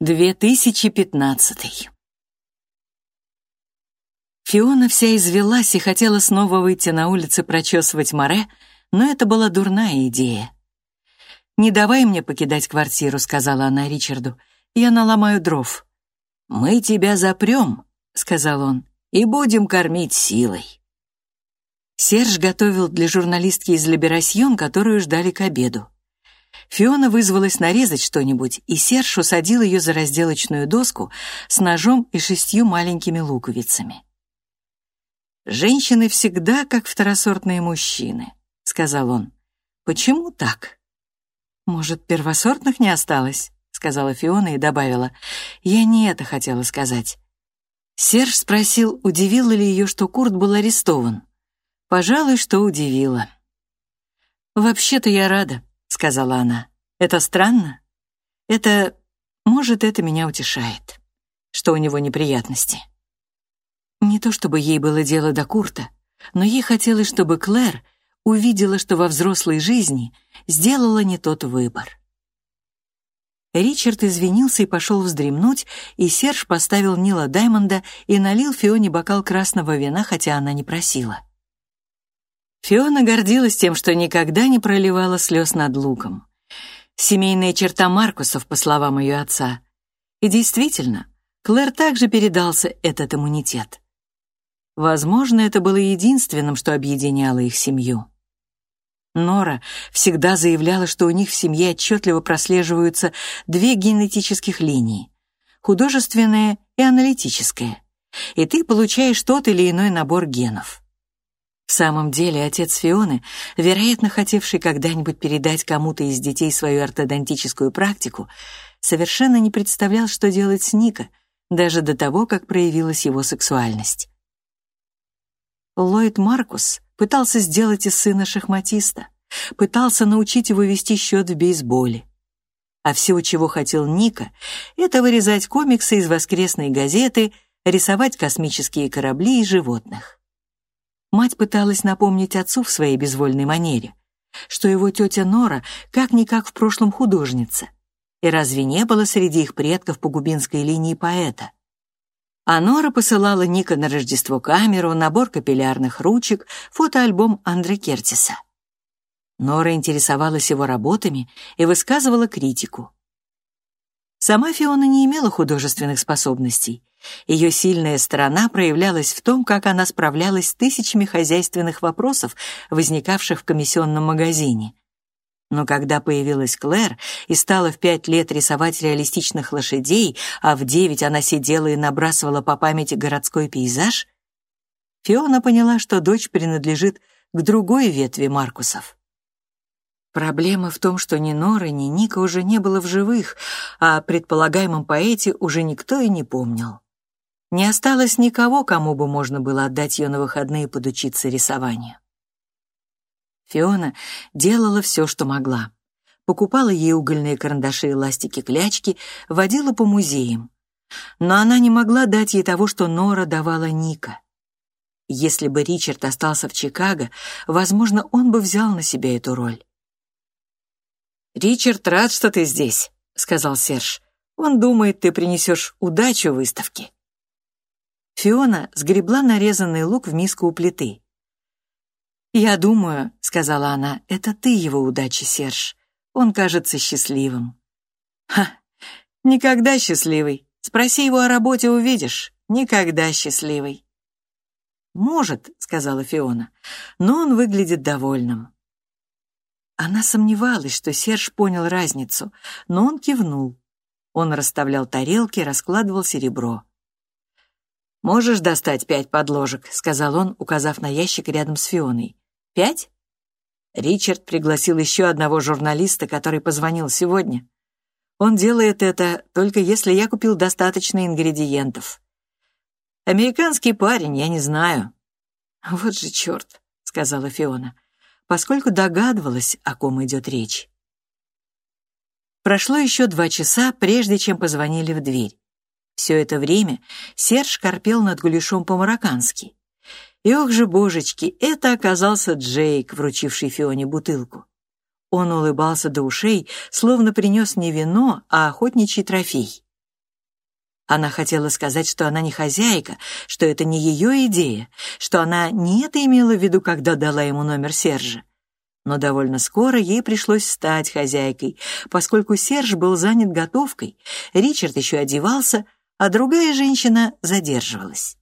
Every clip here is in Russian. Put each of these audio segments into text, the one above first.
2015 Фиона вся извелась и хотела снова выйти на улицы прочесывать море, но это была дурная идея. «Не давай мне покидать квартиру», — сказала она Ричарду. «Я наломаю дров». «Мы тебя запрем», — сказал он, — «и будем кормить силой». Серж готовил для журналистки из Либерасьон, которую ждали к обеду. Фиона вызвалась нарезать что-нибудь, и Серж усадил ее за разделочную доску с ножом и шестью маленькими луковицами. «Женщины всегда как второсортные мужчины», — сказал он. «Почему так?» «Может, первосортных не осталось?» — сказала Фиона и добавила. «Я не это хотела сказать». Серж спросил, удивило ли ее, что Курт был арестован. «Пожалуй, что удивило». «Вообще-то я рада», — сказала она. «Это странно? Это... Может, это меня утешает, что у него неприятности». Не то чтобы ей было дело до Курта, но ей хотелось, чтобы Клэр увидела, что во взрослой жизни сделала не тот выбор. Ричард извинился и пошел вздремнуть, и Серж поставил Нила Даймонда и налил Фионе бокал красного вина, хотя она не просила. Фиона гордилась тем, что никогда не проливала слез над луком. Семейная черта Маркусов, по словам ее отца. И действительно, Клэр также передался этот иммунитет. Возможно, это было единственным, что объединяло их семью. Нора всегда заявляла, что у них в семье отчетливо прослеживаются две генетических линии — художественная и аналитическая, и ты получаешь тот или иной набор генов. В самом деле, отец Фионы, вероятно, хотевший когда-нибудь передать кому-то из детей свою ортодонтическую практику, совершенно не представлял, что делать с Ника, даже до того, как проявилась его сексуальность. Ллойд Маркус пытался сделать из сына шахматиста, пытался научить его вести счет в бейсболе. А все, чего хотел Ника, это вырезать комиксы из воскресной газеты, рисовать космические корабли и животных. Мать пыталась напомнить отцу в своей безвольной манере, что его тетя Нора как-никак в прошлом художница. И разве не было среди их предков по губинской линии поэта? А Нора посылала Ника на Рождество камеру, набор капиллярных ручек, фотоальбом Андре Кертиса. Нора интересовалась его работами и высказывала критику. Сама Фиона не имела художественных способностей, ее сильная сторона проявлялась в том, как она справлялась с тысячами хозяйственных вопросов, возникавших в комиссионном магазине. Но когда появилась Клэр и стала в пять лет рисовать реалистичных лошадей, а в девять она сидела и набрасывала по памяти городской пейзаж, Фиона поняла, что дочь принадлежит к другой ветви Маркусов. Проблема в том, что ни Норы, ни Ника уже не было в живых, а о предполагаемом поэте уже никто и не помнил. Не осталось никого, кому бы можно было отдать ее на выходные подучиться рисованию. Фиона делала все, что могла. Покупала ей угольные карандаши и ластики-клячки, водила по музеям. Но она не могла дать ей того, что Нора давала Ника. Если бы Ричард остался в Чикаго, возможно, он бы взял на себя эту роль. «Ричард рад, что ты здесь», — сказал Серж. «Он думает, ты принесешь удачу выставке». Фиона сгребла нарезанный лук в миску у плиты. «Я думаю», — сказала она, — «это ты его удачи, Серж. Он кажется счастливым». «Ха, никогда счастливый. Спроси его о работе, увидишь. Никогда счастливый». «Может», — сказала Фиона, — «но он выглядит довольным». Она сомневалась, что Серж понял разницу, но он кивнул. Он расставлял тарелки, раскладывал серебро. «Можешь достать пять подложек», — сказал он, указав на ящик рядом с Фионой. «Пять?» Ричард пригласил еще одного журналиста, который позвонил сегодня. Он делает это только если я купил достаточно ингредиентов. Американский парень, я не знаю. Вот же черт, сказала Фиона, поскольку догадывалась, о ком идет речь. Прошло еще два часа, прежде чем позвонили в дверь. Все это время Серж корпел над гуляшом по-мароккански. И ох же, божечки, это оказался Джейк, вручивший Фионе бутылку. Он улыбался до ушей, словно принес не вино, а охотничий трофей. Она хотела сказать, что она не хозяйка, что это не ее идея, что она не это имела в виду, когда дала ему номер Сержа. Но довольно скоро ей пришлось стать хозяйкой, поскольку Серж был занят готовкой, Ричард еще одевался, а другая женщина задерживалась.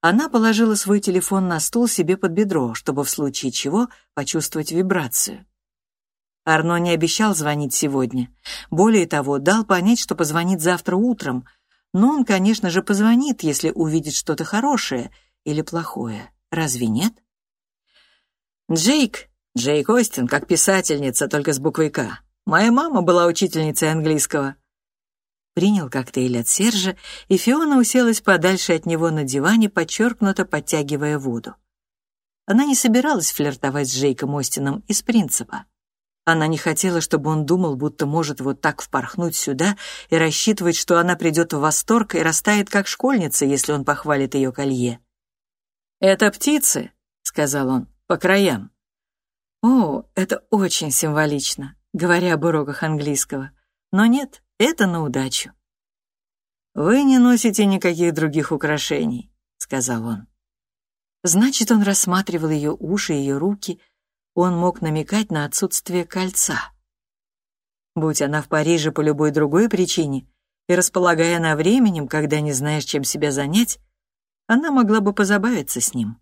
Она положила свой телефон на стул себе под бедро, чтобы в случае чего почувствовать вибрацию. Арно не обещал звонить сегодня. Более того, дал понять, что позвонит завтра утром. Но он, конечно же, позвонит, если увидит что-то хорошее или плохое. Разве нет? Джейк, Джейк Остин, как писательница, только с буквой «К». Моя мама была учительницей английского. Принял коктейль от Сержа, и Фиона уселась подальше от него на диване, подчеркнуто подтягивая воду. Она не собиралась флиртовать с Джейком Остином из принципа. Она не хотела, чтобы он думал, будто может вот так впорхнуть сюда и рассчитывать, что она придет в восторг и растает как школьница, если он похвалит ее колье. «Это птицы», — сказал он, — «по краям». О, это очень символично, говоря об уроках английского. Но нет, это на удачу. «Вы не носите никаких других украшений», — сказал он. Значит, он рассматривал ее уши, ее руки, он мог намекать на отсутствие кольца. Будь она в Париже по любой другой причине, и располагая на временем, когда не знаешь, чем себя занять, она могла бы позабавиться с ним.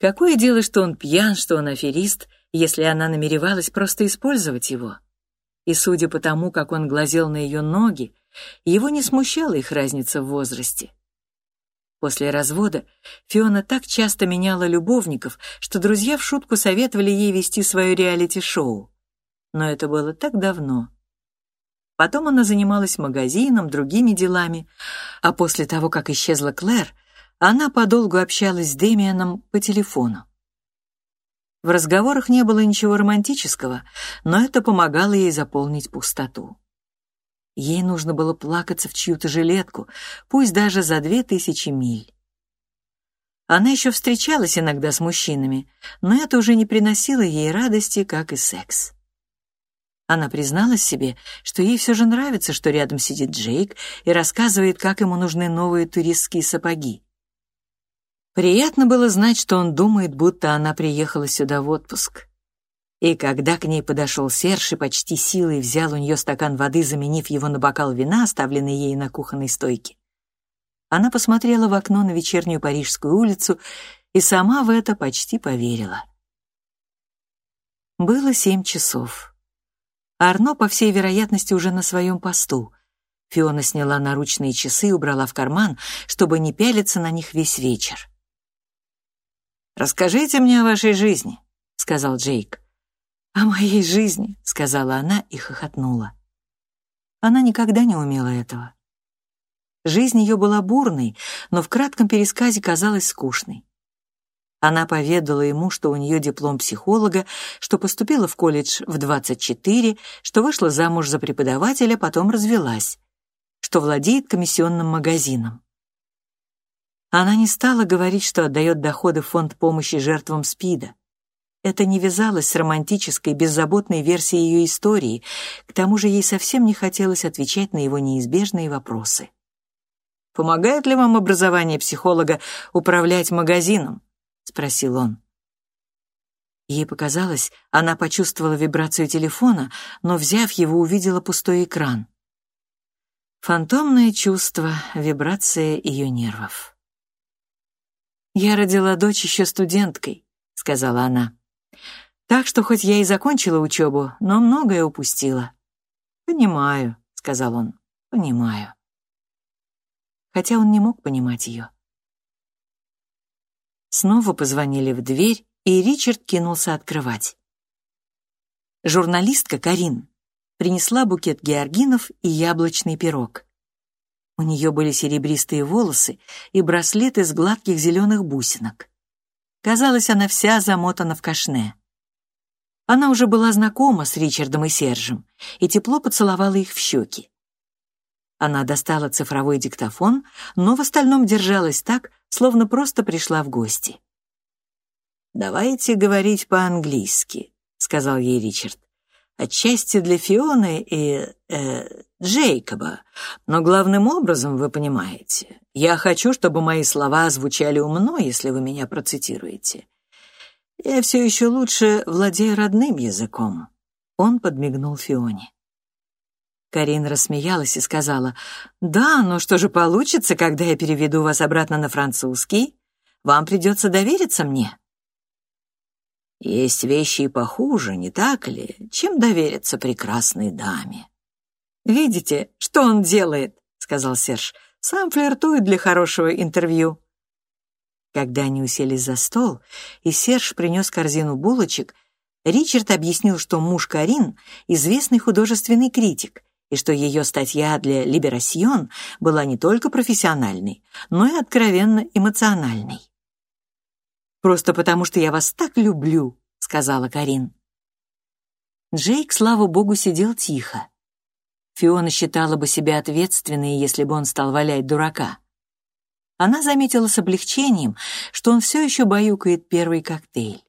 Какое дело, что он пьян, что он аферист, если она намеревалась просто использовать его? И судя по тому, как он глазел на ее ноги, его не смущала их разница в возрасте. После развода Фиона так часто меняла любовников, что друзья в шутку советовали ей вести свое реалити-шоу. Но это было так давно. Потом она занималась магазином, другими делами, а после того, как исчезла Клэр, она подолгу общалась с Дэмианом по телефону. В разговорах не было ничего романтического, но это помогало ей заполнить пустоту. Ей нужно было плакаться в чью-то жилетку, пусть даже за две тысячи миль. Она еще встречалась иногда с мужчинами, но это уже не приносило ей радости, как и секс. Она призналась себе, что ей все же нравится, что рядом сидит Джейк и рассказывает, как ему нужны новые туристские сапоги. Приятно было знать, что он думает, будто она приехала сюда в отпуск. И когда к ней подошел Серж и почти силой взял у нее стакан воды, заменив его на бокал вина, оставленный ей на кухонной стойке, она посмотрела в окно на вечернюю Парижскую улицу и сама в это почти поверила. Было семь часов. Арно, по всей вероятности, уже на своем посту. Фиона сняла наручные часы и убрала в карман, чтобы не пялиться на них весь вечер. «Расскажите мне о вашей жизни», — сказал Джейк. «О моей жизни», — сказала она и хохотнула. Она никогда не умела этого. Жизнь ее была бурной, но в кратком пересказе казалась скучной. Она поведала ему, что у нее диплом психолога, что поступила в колледж в 24, что вышла замуж за преподавателя, потом развелась, что владеет комиссионным магазином. Она не стала говорить, что отдает доходы в фонд помощи жертвам СПИДа. Это не вязалось с романтической, беззаботной версией ее истории, к тому же ей совсем не хотелось отвечать на его неизбежные вопросы. «Помогает ли вам образование психолога управлять магазином?» — спросил он. Ей показалось, она почувствовала вибрацию телефона, но, взяв его, увидела пустой экран. Фантомное чувство, вибрация ее нервов. «Я родила дочь еще студенткой», — сказала она. Так что хоть я и закончила учебу, но многое упустила. «Понимаю», — сказал он, — «понимаю». Хотя он не мог понимать ее. Снова позвонили в дверь, и Ричард кинулся открывать. Журналистка Карин принесла букет георгинов и яблочный пирог. У нее были серебристые волосы и браслет из гладких зеленых бусинок. Казалось, она вся замотана в кашне. Она уже была знакома с Ричардом и Сержем и тепло поцеловала их в щеки. Она достала цифровой диктофон, но в остальном держалась так, словно просто пришла в гости. «Давайте говорить по-английски», — сказал ей Ричард. «Отчасти для Фионы и... Э, Джейкоба, но главным образом, вы понимаете, я хочу, чтобы мои слова звучали умно, если вы меня процитируете. Я все еще лучше владею родным языком». Он подмигнул Фионе. Карин рассмеялась и сказала, «Да, но что же получится, когда я переведу вас обратно на французский? Вам придется довериться мне». «Есть вещи и похуже, не так ли, чем довериться прекрасной даме?» «Видите, что он делает?» — сказал Серж. «Сам флиртует для хорошего интервью». Когда они уселись за стол, и Серж принес корзину булочек, Ричард объяснил, что муж Карин — известный художественный критик, и что ее статья для «Либерасьон» была не только профессиональной, но и откровенно эмоциональной. «Просто потому, что я вас так люблю», — сказала Карин. Джейк, слава богу, сидел тихо. Фиона считала бы себя ответственной, если бы он стал валять дурака. Она заметила с облегчением, что он все еще баюкает первый коктейль.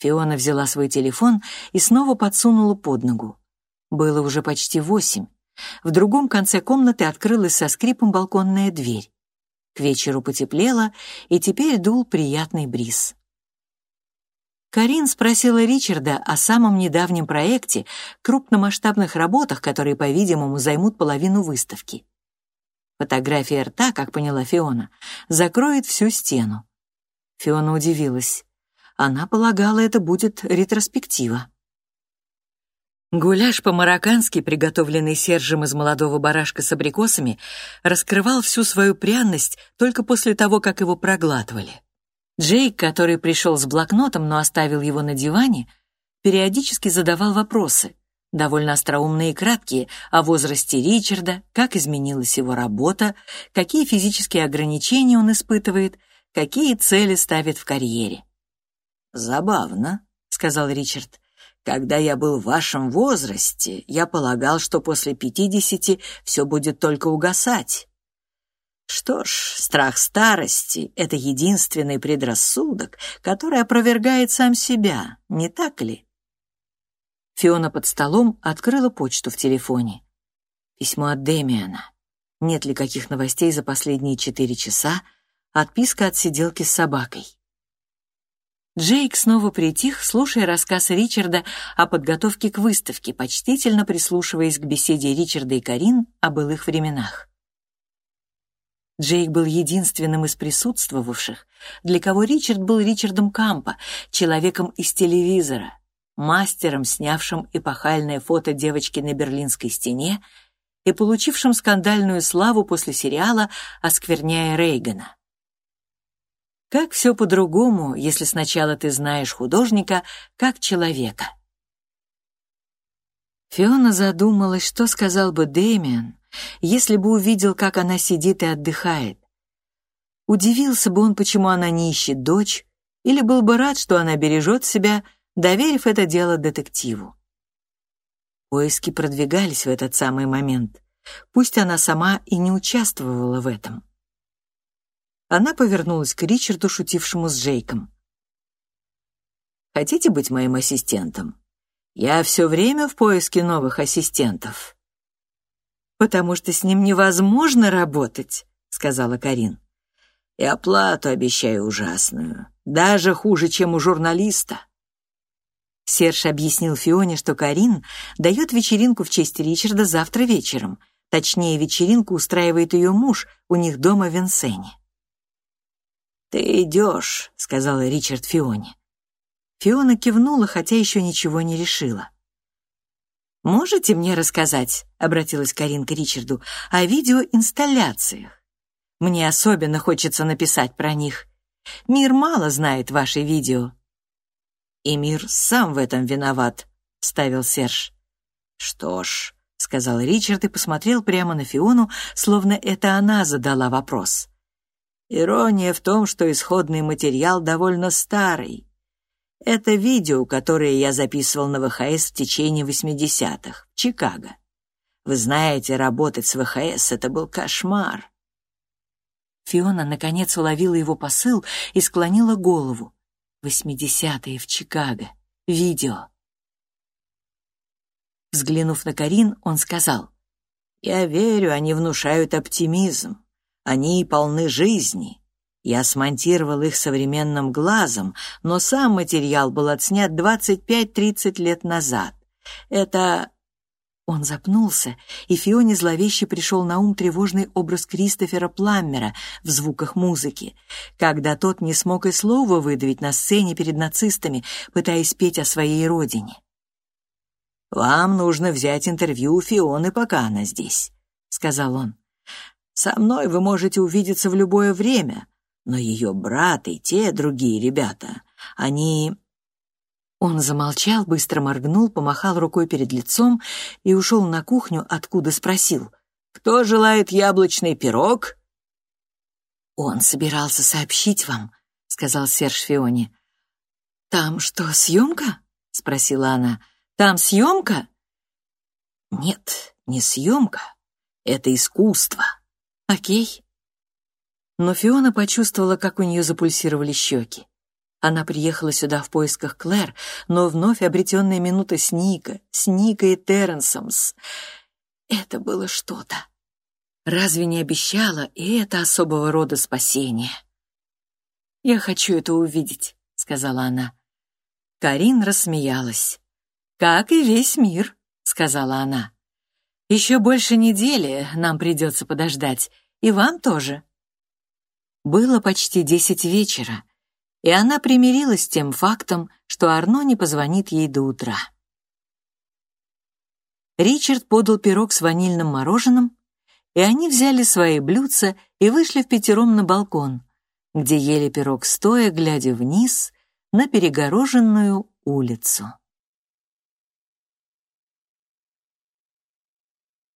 Фиона взяла свой телефон и снова подсунула под ногу. Было уже почти восемь. В другом конце комнаты открылась со скрипом балконная дверь. К вечеру потеплело, и теперь дул приятный бриз. Карин спросила Ричарда о самом недавнем проекте, крупномасштабных работах, которые, по-видимому, займут половину выставки. Фотография рта, как поняла Фиона, закроет всю стену. Фиона удивилась. Она полагала, это будет ретроспектива. Гуляш по-мароккански, приготовленный Сержем из молодого барашка с абрикосами, раскрывал всю свою пряность только после того, как его проглатывали. Джейк, который пришел с блокнотом, но оставил его на диване, периодически задавал вопросы, довольно остроумные и краткие, о возрасте Ричарда, как изменилась его работа, какие физические ограничения он испытывает, какие цели ставит в карьере. «Забавно», — сказал Ричард. «Когда я был в вашем возрасте, я полагал, что после пятидесяти все будет только угасать. Что ж, страх старости — это единственный предрассудок, который опровергает сам себя, не так ли? Фиона под столом открыла почту в телефоне. Письмо от Демиана. Нет ли каких новостей за последние четыре часа? Отписка от сиделки с собакой. Джейк снова притих, слушая рассказ Ричарда о подготовке к выставке, почтительно прислушиваясь к беседе Ричарда и Карин о былых временах. Джейк был единственным из присутствовавших, для кого Ричард был Ричардом Кампа, человеком из телевизора, мастером, снявшим эпохальное фото девочки на Берлинской стене и получившим скандальную славу после сериала «Оскверняя Рейгана». Как все по-другому, если сначала ты знаешь художника как человека? Фиона задумалась, что сказал бы Дэмиан, если бы увидел, как она сидит и отдыхает. Удивился бы он, почему она не ищет дочь, или был бы рад, что она бережет себя, доверив это дело детективу. Поиски продвигались в этот самый момент, пусть она сама и не участвовала в этом. Она повернулась к Ричарду, шутившему с Джейком. «Хотите быть моим ассистентом? Я все время в поиске новых ассистентов» потому что с ним невозможно работать», — сказала Карин. «И оплату обещаю ужасную, даже хуже, чем у журналиста». Серж объяснил Фионе, что Карин дает вечеринку в честь Ричарда завтра вечером. Точнее, вечеринку устраивает ее муж у них дома в Винсене. «Ты идешь», — сказал Ричард Фионе. Фиона кивнула, хотя еще ничего не решила. «Можете мне рассказать?» — обратилась Карин к Ричарду. «О видеоинсталляциях. Мне особенно хочется написать про них. Мир мало знает ваши видео». «И мир сам в этом виноват», — вставил Серж. «Что ж», — сказал Ричард и посмотрел прямо на Фиону, словно это она задала вопрос. «Ирония в том, что исходный материал довольно старый. Это видео, которое я записывал на ВХС в течение 80-х, в Чикаго. Вы знаете, работать с ВХС — это был кошмар. Фиона, наконец, уловила его посыл и склонила голову. «Восьмидесятые в Чикаго. Видео». Взглянув на Карин, он сказал, Я верю, они внушают оптимизм. Они полны жизни. Я смонтировал их современным глазом, но сам материал был отснят 25-30 лет назад. Это он запнулся, и Фионе зловеще пришел на ум тревожный образ Кристофера Пламмера в звуках музыки, когда тот не смог и слова выдавить на сцене перед нацистами, пытаясь петь о своей родине. «Вам нужно взять интервью у Фионы, пока она здесь», — сказал он. «Со мной вы можете увидеться в любое время, но ее брат и те другие ребята, они он замолчал, быстро моргнул, помахал рукой перед лицом и ушел на кухню, откуда спросил. «Кто желает яблочный пирог?» «Он собирался сообщить вам», — сказал Серж Фиони. «Там что, съемка?» — спросила она. «Там съемка?» «Нет, не съемка. Это искусство». «Окей». Но Фиона почувствовала, как у нее запульсировали щеки. Она приехала сюда в поисках Клэр, но вновь обретенная минута с Ника, с Никой и Терренсом, с... Это было что-то. Разве не обещала и это особого рода спасение? «Я хочу это увидеть», — сказала она. Карин рассмеялась. «Как и весь мир», — сказала она. «Еще больше недели нам придется подождать, и вам тоже». Было почти десять вечера, и она примирилась с тем фактом, что Арно не позвонит ей до утра. Ричард подал пирог с ванильным мороженым, и они взяли свои блюдца и вышли в пятером на балкон, где ели пирог стоя, глядя вниз на перегороженную улицу.